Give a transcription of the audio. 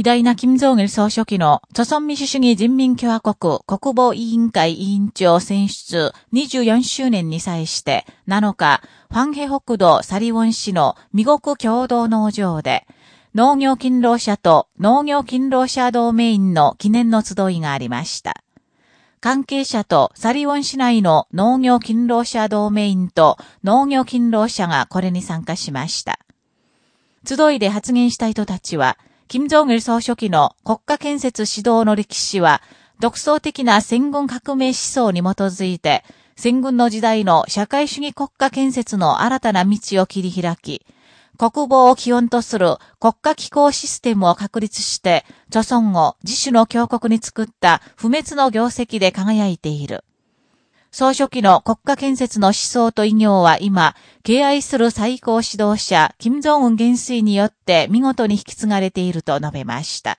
偉大な金正恩総書記の、朝鮮民主主義人民共和国国防委員会委員長選出24周年に際して、7日、ファンヘ北道サリウォン市の未国共同農場で、農業勤労者と農業勤労者同盟員の記念の集いがありました。関係者とサリウォン市内の農業勤労者同盟員と農業勤労者がこれに参加しました。集いで発言した人たちは、金正恩総書記の国家建設指導の歴史は、独創的な戦軍革命思想に基づいて、戦軍の時代の社会主義国家建設の新たな道を切り開き、国防を基本とする国家機構システムを確立して、著孫を自主の強国に作った不滅の業績で輝いている。総書記の国家建設の思想と異業は今、敬愛する最高指導者、金正恩元帥によって見事に引き継がれていると述べました。